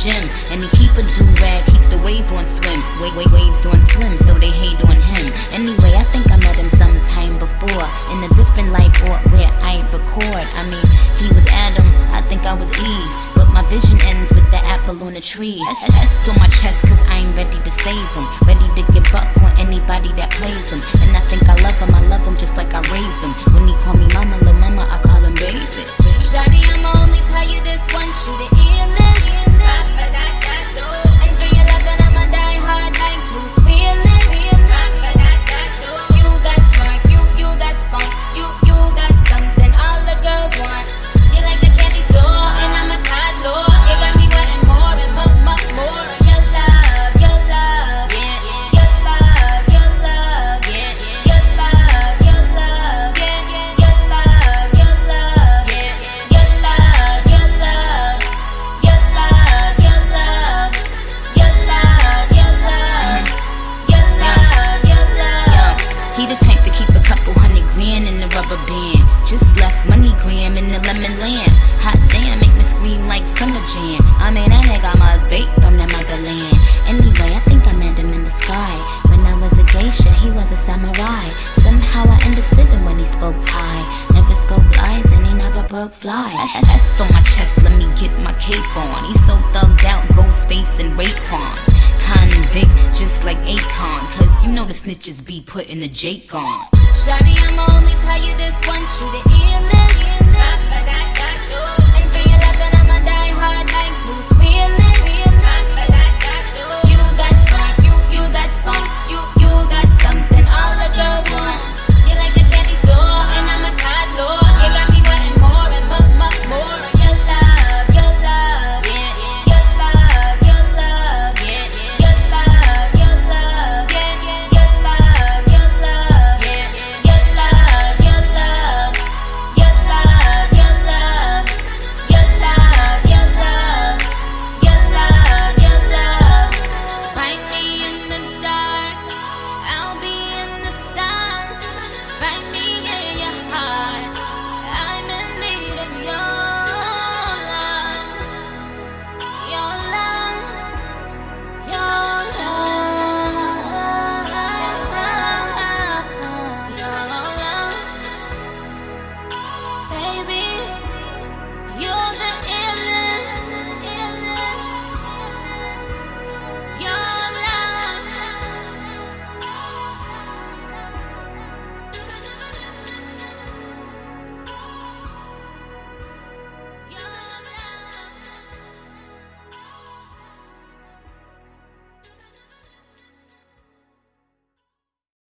gym. And he keep a do rag, keep the wave on swim. Wave, wave, waves on swim, so they hate on him. Anyway, I think I met him sometime before in a different life or where I record. I mean, he was Adam, I think I was Eve. But my vision ends with the apple on the tree. S on my chest, in the lemon land. Hot damn, make me scream like summer jam. I mean, that nigga must bait from the motherland. Anyway, I think I met him in the sky. When I was a geisha, he was a samurai. Somehow I understood him when he spoke Thai. Never spoke lies and he never broke fly. That's on my chest, let me get my cape on. He's so thugged out, Ghostface and Raekwon. Convict, just like Akon. Cause you know the snitches be putting the Jake on. Shawty, I'ma only tell you this once, you the illest.